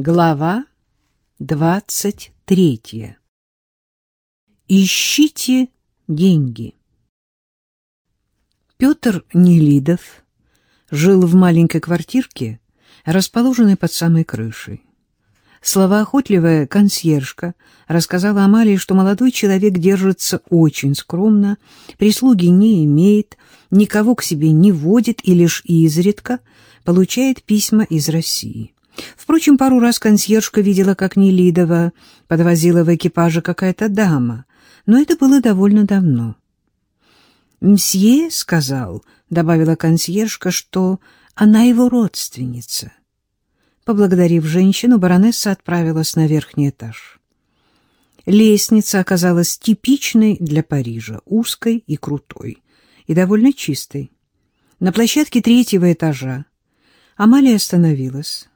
Глава двадцать третья. Ищите деньги. Петр Нелидов жил в маленькой квартирке, расположенной под самой крышей. Словоохотливая консьержка рассказала Амалии, что молодой человек держится очень скромно, прислуги не имеет, никого к себе не водит и лишь изредка получает письма из России. Впрочем, пару раз консьержка видела, как Нелидова подвозила в экипаже какая-то дама, но это было довольно давно. «Мсье сказал», — добавила консьержка, — что она его родственница. Поблагодарив женщину, баронесса отправилась на верхний этаж. Лестница оказалась типичной для Парижа, узкой и крутой, и довольно чистой. На площадке третьего этажа Амалия остановилась.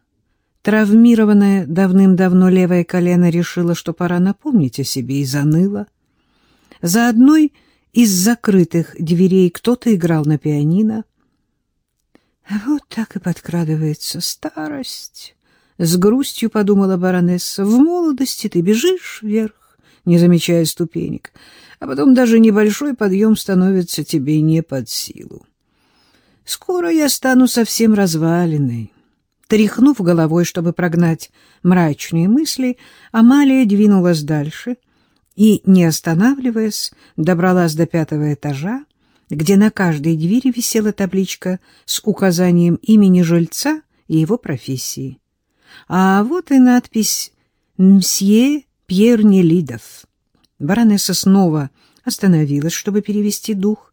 Травмированное давным-давно левое колено решило, что пора напомнить о себе, и заныло. За одной из закрытых дверей кто-то играл на пианино. Вот так и подкрадывается старость. С грустью подумала баронесса. В молодости ты бежишь вверх, не замечая ступенек, а потом даже небольшой подъем становится тебе не под силу. Скоро я стану совсем разваленной. Тряхнув головой, чтобы прогнать мрачные мысли, Амалия двинулась дальше и, не останавливаясь, добралась до пятого этажа, где на каждой двери висела табличка с указанием имени жильца и его профессии. А вот и надпись «Мсье Пьер Нелидов». Баронесса снова остановилась, чтобы перевести дух,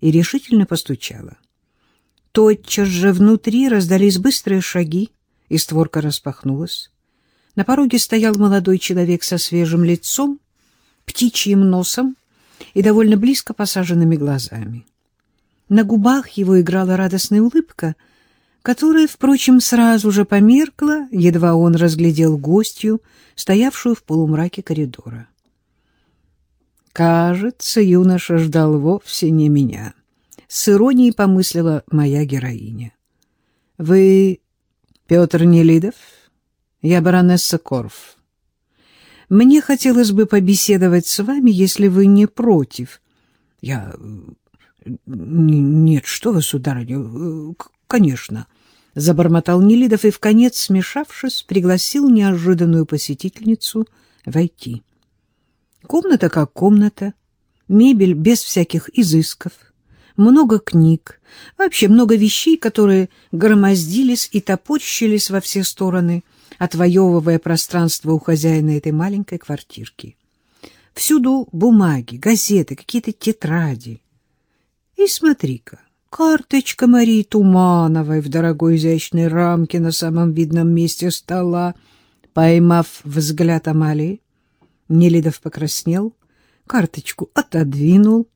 и решительно постучала. Тотчас же внутри раздались быстрые шаги, и створка распахнулась. На пороге стоял молодой человек со свежим лицом, птичьим носом и довольно близко посаженными глазами. На губах его играла радостная улыбка, которая, впрочем, сразу же померкла, едва он разглядел гостью, стоявшую в полумраке коридора. Кажется, юноша ждал вовсе не меня с иронией помыслила моя героиня. — Вы Петр Нелидов? Я баронесса Корф. Мне хотелось бы побеседовать с вами, если вы не против. Я... Нет, что вы, сударыня, конечно. Забормотал Нелидов и, в конец смешавшись, пригласил неожиданную посетительницу войти. Комната как комната, мебель без всяких изысков — много книг, вообще много вещей, которые громоздились и топорщились во все стороны, отвоевывая пространство у хозяина этой маленькой квартирки. Всюду бумаги, газеты, какие-то тетради. И смотри-ка, карточка Марии Тумановой в дорогой изящной рамке на самом видном месте стола. Поймав взгляд Амалии, Нелидов покраснел, карточку отодвинул,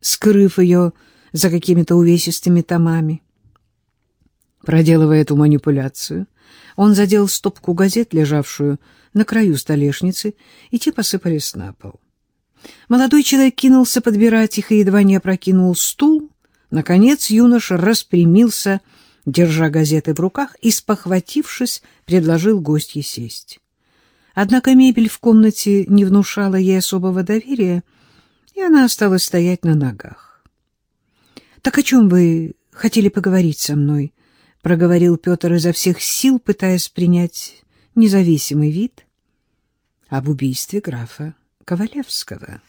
скрыв ее за какими-то увесистыми томами. Проделывая эту манипуляцию, он задел стопку газет, лежавшую на краю столешницы, и те посыпались на пол. Молодой человек кинулся подбирать их и едва не опрокинул стул. Наконец юноша распрямился, держа газеты в руках, и, спохватившись, предложил гостье сесть. Однако мебель в комнате не внушала ей особого доверия, и она осталась стоять на ногах. — Так о чем вы хотели поговорить со мной? — проговорил Петр изо всех сил, пытаясь принять независимый вид. — Об убийстве графа Ковалевского.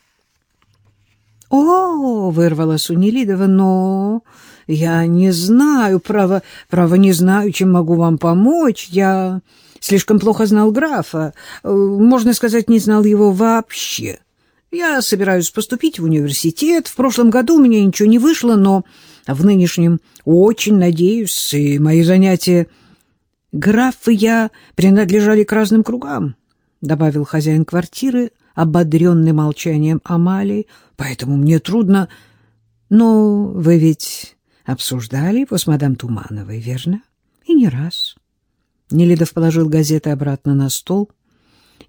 — О, — вырвалась у Нелидова, — но я не знаю, право, право не знаю, чем могу вам помочь. Я слишком плохо знал графа, э, можно сказать, не знал его вообще. — я собираюсь поступить в университет. В прошлом году у меня ничего не вышло, но в нынешнем очень надеюсь, и мои занятия... Граф и я принадлежали к разным кругам, — добавил хозяин квартиры, ободренный молчанием Амалии, — поэтому мне трудно... Но вы ведь обсуждали его с мадам Тумановой, верно? И не раз. Нелидов положил газеты обратно на стол —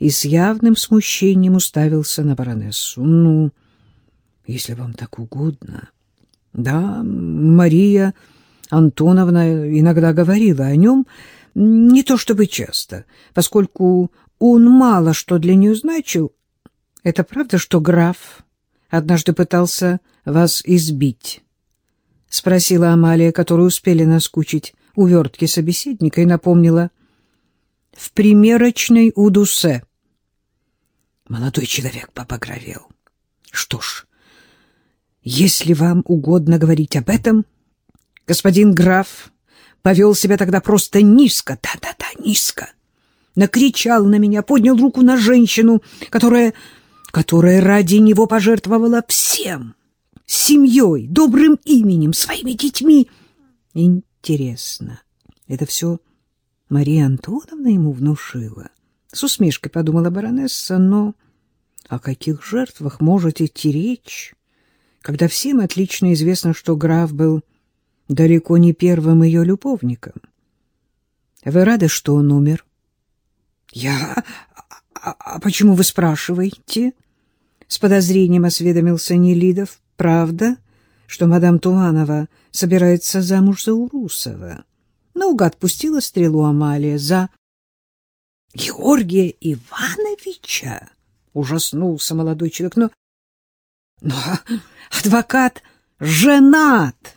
и с явным смущением уставился на баронессу. — Ну, если вам так угодно. Да, Мария Антоновна иногда говорила о нем. не то чтобы часто, поскольку он мало что для нее значил. Это правда, что граф однажды пытался вас избить? — спросила Амалия, которую успели наскучить увертки собеседника, и напомнила. — В примерочной у Дусе. Молодой человек побагровел. — Что ж, если вам угодно говорить об этом, господин граф повел себя тогда просто низко, да-да-да, низко. Накричал на меня, поднял руку на женщину, которая, которая ради него пожертвовала всем, семьей, добрым именем, своими детьми. Интересно, это все Мария Антоновна ему внушила? С усмешкой подумала баронесса, но о каких жертвах может идти речь, когда всем отлично известно, что граф был далеко не первым ее любовником. Вы рады, что он умер? Я... А, а почему вы спрашиваете? С подозрением осведомился Нелидов. Правда, что мадам Туманова собирается замуж за Урусова? Наугад пустила стрелу Амалия за... Георгия Ивановича? Ужаснулся молодой человек. Но... Но адвокат женат!